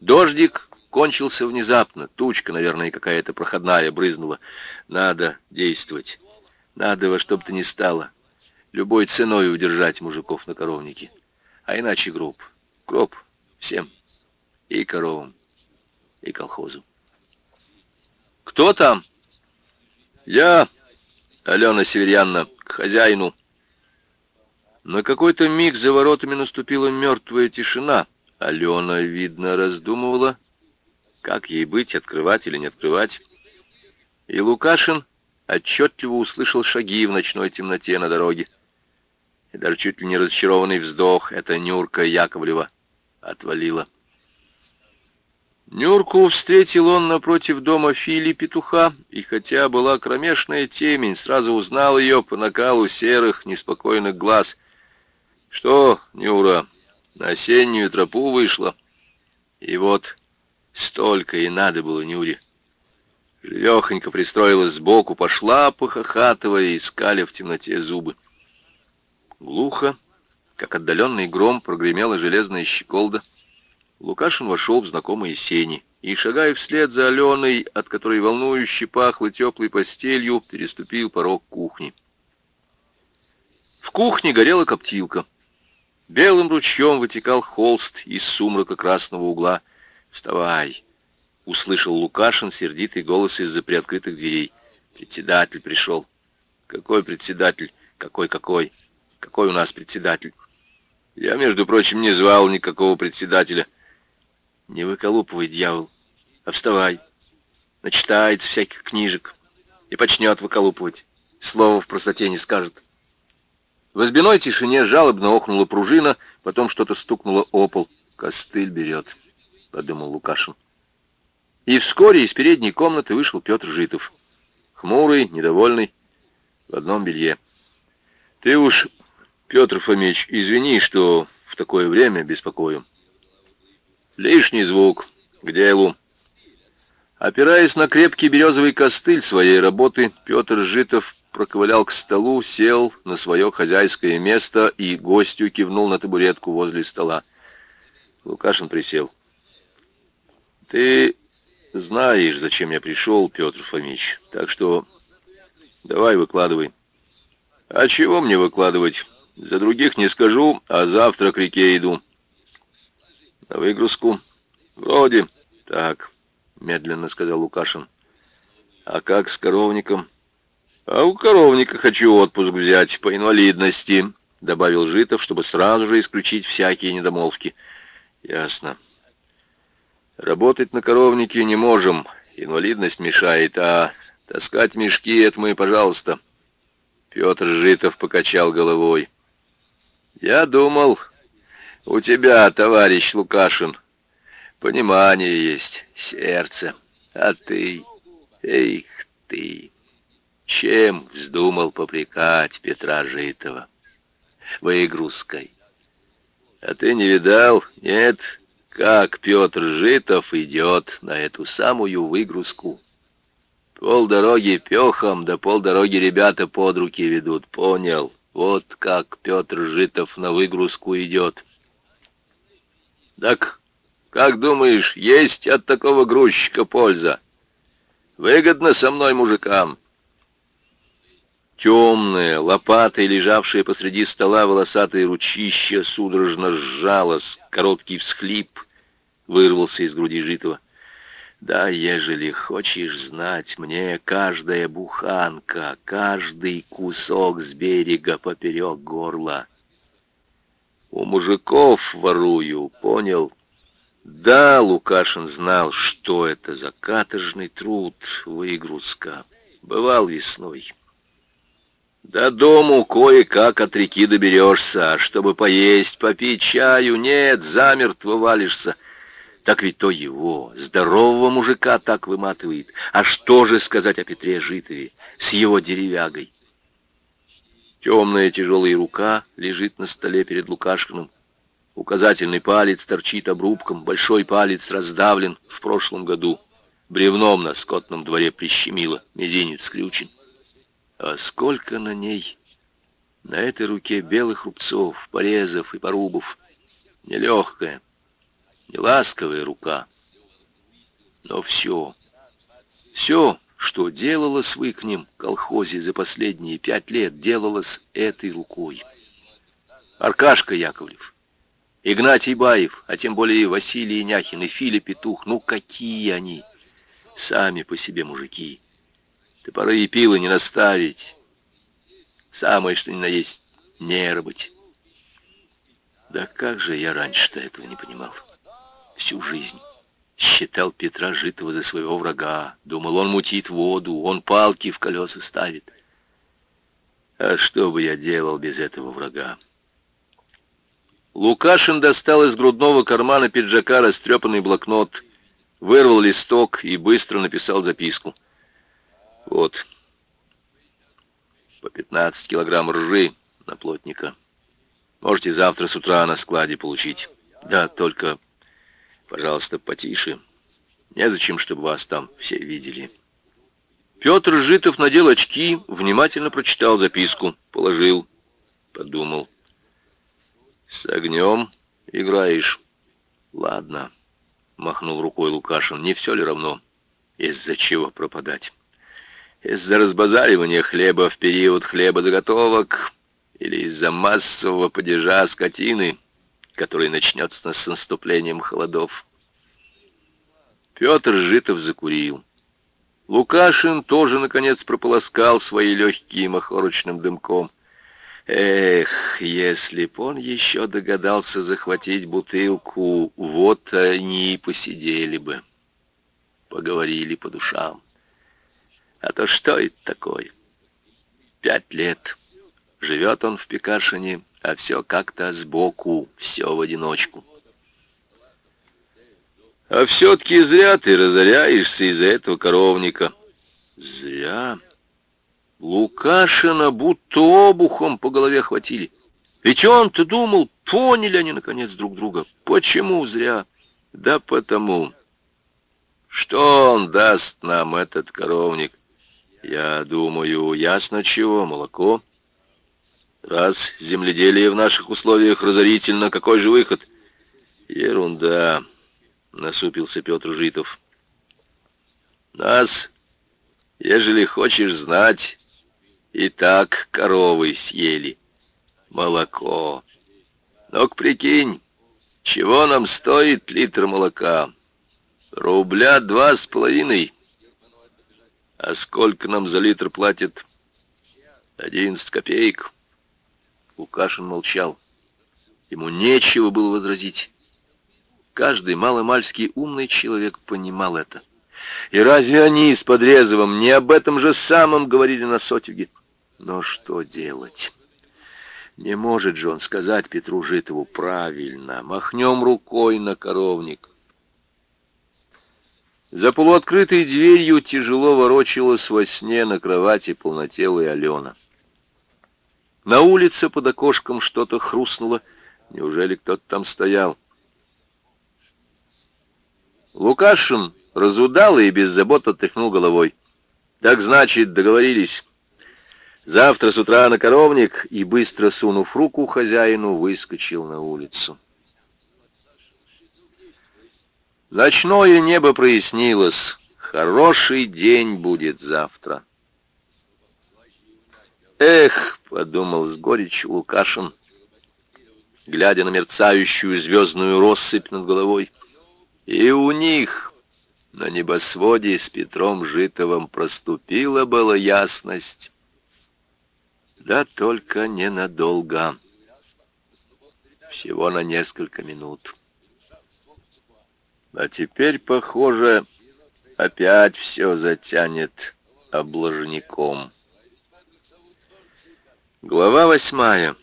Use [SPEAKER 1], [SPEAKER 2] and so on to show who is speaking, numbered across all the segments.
[SPEAKER 1] Дождик кончился внезапно. Тучка, наверное, какая-то проходная брызнула. Надо действовать. Надо во что бы то ни стало. Любой ценой удержать мужиков на коровнике. А иначе гроб. Гроб всем. И коровам, и колхозу. «Кто там?» «Я, Алена Северянна, к хозяину». На какой-то миг за воротами наступила мертвая тишина. Алена, видно, раздумывала, как ей быть, открывать или не открывать. И Лукашин отчетливо услышал шаги в ночной темноте на дороге. И даже чуть ли не разочарованный вздох эта Нюрка Яковлева отвалила. Нюрку встретил он напротив дома Фили Петуха, и хотя была кромешная темень, сразу узнал ее по накалу серых, неспокойных глаз. «Что, Нюра, на осеннюю тропу вышла?» И вот столько и надо было Нюре. Лехонько пристроилась сбоку, пошла, похохатывая, искали в темноте зубы. Глухо, как отдаленный гром, прогремела железная щеколда — Лукашин вошел в знакомые сени и, шагая вслед за Аленой, от которой волнующе пахло теплой постелью, переступил порог кухни. В кухне горела коптилка. Белым ручьем вытекал холст из сумрака красного угла. «Вставай!» — услышал Лукашин сердитый голос из-за приоткрытых дверей. «Председатель пришел». «Какой председатель? Какой-какой? Какой у нас председатель?» «Я, между прочим, не звал никакого председателя». Не выколупывай, дьявол, а вставай. Начитается всяких книжек и почнет выколупывать. Слова в простоте не скажет. В избиной тишине жалобно охнула пружина, потом что-то стукнуло о пол. «Костыль берет», — подумал Лукашин. И вскоре из передней комнаты вышел Петр Житов. Хмурый, недовольный, в одном белье. «Ты уж, Петр Фомич, извини, что в такое время беспокою. Лишний звук. К делу. Опираясь на крепкий березовый костыль своей работы, Петр Житов проковылял к столу, сел на свое хозяйское место и гостю кивнул на табуретку возле стола. Лукашин присел. «Ты знаешь, зачем я пришел, Петр Фомич, так что давай выкладывай». «А чего мне выкладывать? За других не скажу, а завтра к реке иду». На выгрузку? Вроде. Так, медленно сказал Лукашин. А как с коровником? А у коровника хочу отпуск взять по инвалидности, добавил Житов, чтобы сразу же исключить всякие недомолвки. Ясно. Работать на коровнике не можем, инвалидность мешает, а таскать мешки — это мы, пожалуйста. Петр Житов покачал головой. Я думал, у тебя, товарищ Лукашин, понимание есть, сердце. А ты, эх ты, чем вздумал попрекать Петра Житова? Выгрузкой. А ты не видал? Нет, как Петр Житов идет на эту самую выгрузку. Полдороги пехом, да полдороги ребята под руки ведут, понял? Вот как Петр Житов на выгрузку идет. Так, как думаешь, есть от такого грузчика польза? Выгодно со мной мужикам. Темное, лопатой, лежавшее посреди стола волосатое ручище, судорожно сжалось, короткий всхлип вырвался из груди житого. Да, ежели хочешь знать мне, каждая буханка, каждый кусок с берега поперек горла — у мужиков ворую, понял? Да, Лукашин знал, что это за каторжный труд, выгрузка. Бывал весной. До дому кое-как от реки доберешься, а чтобы поесть, попить чаю, нет, замертво валишься. Так ведь то его, здорового мужика так выматывает. А что же сказать о Петре Житове с его деревягой? Темная тяжелая рука лежит на столе перед Лукашкиным. Указательный палец торчит обрубком, большой палец раздавлен в прошлом году. Бревном на скотном дворе прищемило, мизинец скрючен. А сколько на ней, на этой руке белых рубцов, порезов и порубов. Нелегкая, не ласковая рука, но все, все, что делалось в колхозе за последние пять лет, делалось этой рукой. Аркашка Яковлев, Игнатий Баев, а тем более Василий Няхин и Филипп Петух, ну какие они, сами по себе мужики. Топоры и пилы не наставить, самое что ни на есть не работать. Да как же я раньше-то этого не понимал? Всю жизнь считал Петра Житова за своего врага. Думал, он мутит воду, он палки в колеса ставит. А что бы я делал без этого врага? Лукашин достал из грудного кармана пиджака растрепанный блокнот, вырвал листок и быстро написал записку. Вот, по 15 килограмм ржи на плотника. Можете завтра с утра на складе получить. Да, только, пожалуйста, потише. Незачем, чтобы вас там все видели. Петр Житов надел очки, внимательно прочитал записку, положил, подумал. «С огнем играешь?» «Ладно», — махнул рукой Лукашин, — «не все ли равно? Из-за чего пропадать? Из-за разбазаривания хлеба в период хлебозаготовок или из-за массового падежа скотины, который начнется с наступлением холодов?» Петр Житов закурил. Лукашин тоже, наконец, прополоскал свои легкие махорочным дымком. Эх, если б он еще догадался захватить бутылку, вот они и посидели бы, поговорили по душам. А то что это такое? Пять лет. Живет он в Пекашине, а все как-то сбоку, все в одиночку. А все-таки зря ты разоряешься из-за этого коровника. Зря. Лукашина будто обухом по голове хватили. Ведь он-то думал, поняли они, наконец, друг друга. Почему зря? Да потому. Что он даст нам, этот коровник? Я думаю, ясно чего, молоко. Раз земледелие в наших условиях разорительно, какой же выход? Ерунда, насупился Петр Житов. Нас, ежели хочешь знать, и так коровы съели. Молоко. Ну-ка прикинь, чего нам стоит литр молока? Рубля два с половиной. А сколько нам за литр платят? Одиннадцать копеек. Лукашин молчал. Ему нечего было возразить. Каждый маломальский умный человек понимал это. И разве они с Подрезовым не об этом же самом говорили на сотюге? Но что делать? Не может же он сказать Петру Житову правильно. Махнем рукой на коровник. За полуоткрытой дверью тяжело ворочалась во сне на кровати полнотелая Алена. На улице под окошком что-то хрустнуло. Неужели кто-то там стоял? Лукашин разудал и беззаботно тряхнул головой. Так значит, договорились. Завтра с утра на коровник и, быстро сунув руку хозяину, выскочил на улицу. Ночное небо прояснилось. Хороший день будет завтра. «Эх!» — подумал с горечью Лукашин, глядя на мерцающую звездную россыпь над головой. «И у них...» На небосводе с Петром Житовым проступила была ясность. Да только ненадолго. Всего на несколько минут. А теперь, похоже, опять все затянет обложником. Глава восьмая.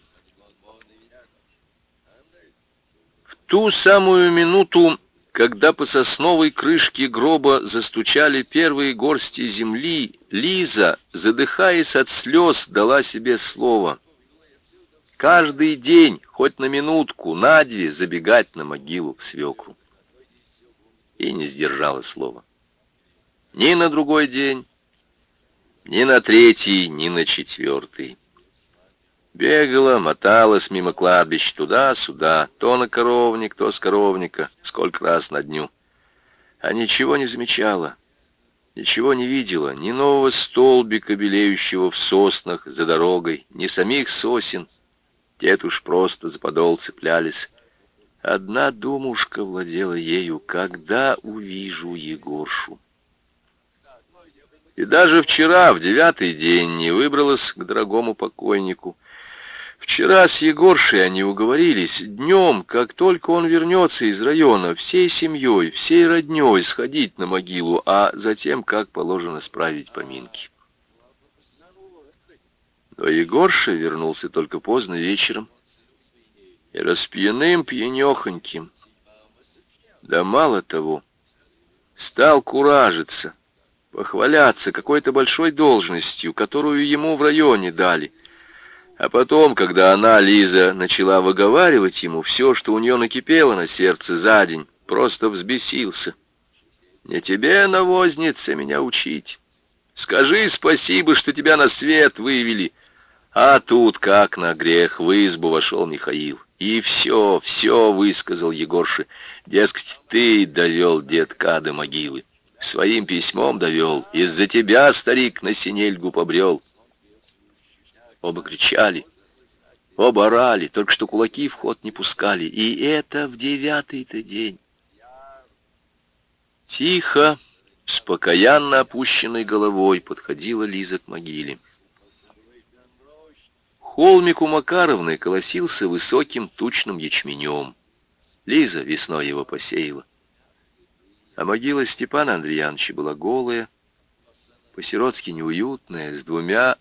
[SPEAKER 1] В ту самую минуту, когда по сосновой крышке гроба застучали первые горсти земли, Лиза, задыхаясь от слез, дала себе слово. Каждый день, хоть на минутку, на две, забегать на могилу к свекру. И не сдержала слова. Ни на другой день, ни на третий, ни на четвертый. Бегала, моталась мимо кладбищ туда-сюда, то на коровник, то с коровника, сколько раз на дню. А ничего не замечала, ничего не видела, ни нового столбика, белеющего в соснах за дорогой, ни самих сосен. Те уж просто за подол цеплялись. Одна думушка владела ею, когда увижу Егоршу. И даже вчера, в девятый день, не выбралась к дорогому покойнику, Вчера с Егоршей они уговорились днем, как только он вернется из района, всей семьей, всей родней сходить на могилу, а затем, как положено, справить поминки. Но Егорша вернулся только поздно вечером и распьяным пьянехоньким. Да мало того, стал куражиться, похваляться какой-то большой должностью, которую ему в районе дали — а потом, когда она, Лиза, начала выговаривать ему все, что у нее накипело на сердце за день, просто взбесился. «Не тебе, навозница, меня учить. Скажи спасибо, что тебя на свет вывели». А тут, как на грех, в избу вошел Михаил. И все, все высказал Егорше. Дескать, ты довел детка до могилы. Своим письмом довел. Из-за тебя, старик, на синельгу побрел. Оба кричали, оба орали, только что кулаки в ход не пускали. И это в девятый-то день. Тихо, с покаянно опущенной головой подходила Лиза к могиле. Холмик у Макаровны колосился высоким тучным ячменем. Лиза весной его посеяла. А могила Степана Андреяновича была голая, по-сиротски неуютная, с двумя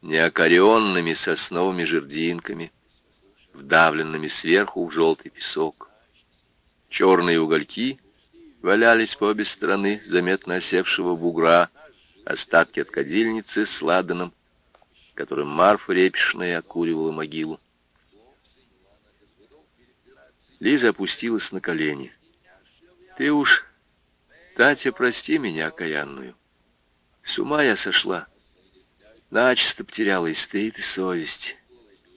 [SPEAKER 1] неокоренными сосновыми жердинками, вдавленными сверху в желтый песок. Черные угольки валялись по обе стороны заметно осевшего бугра, остатки от кадильницы с ладаном, которым Марфа Репишная окуривала могилу. Лиза опустилась на колени. «Ты уж, Татя, прости меня, окаянную. С ума я сошла. Начисто потеряла и стыд, и совесть.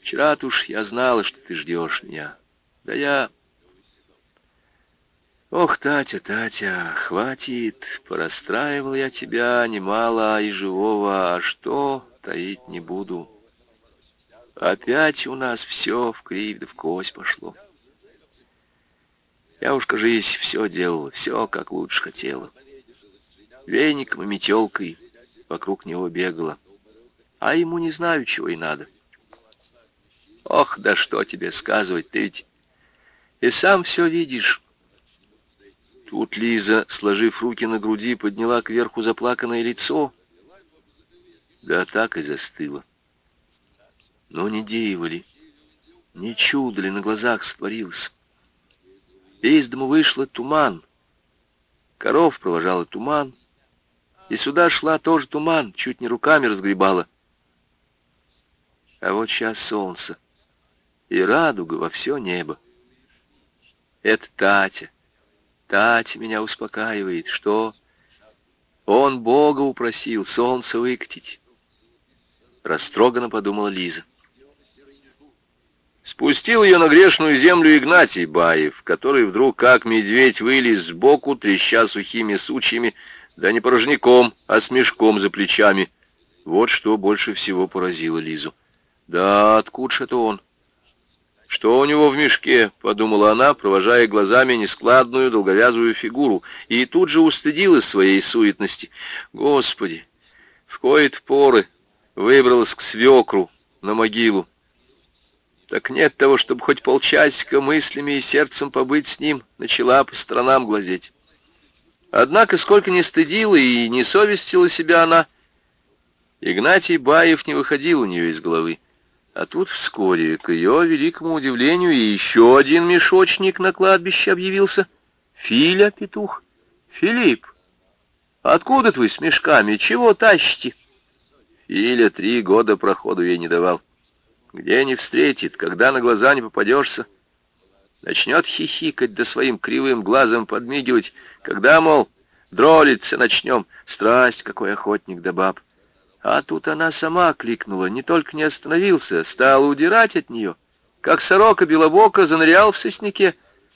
[SPEAKER 1] Вчера-то уж я знала, что ты ждешь меня. Да я... Ох, Татя, Татя, хватит, порастраивал я тебя немало и живого, а что, таить не буду. Опять у нас все в кривь да в кость пошло. Я уж, кажись, все делала, все как лучше хотела. Веником и метелкой вокруг него бегала а ему не знаю, чего и надо. Ох, да что тебе сказывать, ты ведь и сам все видишь. Тут Лиза, сложив руки на груди, подняла кверху заплаканное лицо. Да так и застыла. Но не ли, не чудо ли на глазах створилось. Из дому вышла туман. Коров провожала туман. И сюда шла тоже туман, чуть не руками разгребала. А вот сейчас солнце и радуга во все небо. Это Татя. Татя меня успокаивает, что он Бога упросил солнце выкатить. Растроганно подумала Лиза. Спустил ее на грешную землю Игнатий Баев, который вдруг, как медведь, вылез сбоку, треща сухими сучьями, да не порожняком, а с мешком за плечами. Вот что больше всего поразило Лизу. Да, откуда же это он? Что у него в мешке, подумала она, провожая глазами нескладную долговязую фигуру, и тут же устыдилась своей суетности. Господи, в кои-то поры выбралась к свекру на могилу. Так нет того, чтобы хоть полчасика мыслями и сердцем побыть с ним, начала по сторонам глазеть. Однако, сколько не стыдила и не совестила себя она, Игнатий Баев не выходил у нее из головы. А тут вскоре, к ее великому удивлению, еще один мешочник на кладбище объявился. Филя, петух. Филипп, откуда вы с мешками? Чего тащите? Филя три года проходу ей не давал. Где не встретит, когда на глаза не попадешься. Начнет хихикать, да своим кривым глазом подмигивать. Когда, мол, дролиться начнем. Страсть, какой охотник да баб. А тут она сама кликнула, не только не остановился, стала удирать от нее. Как сорока белобока занырял в сосняке —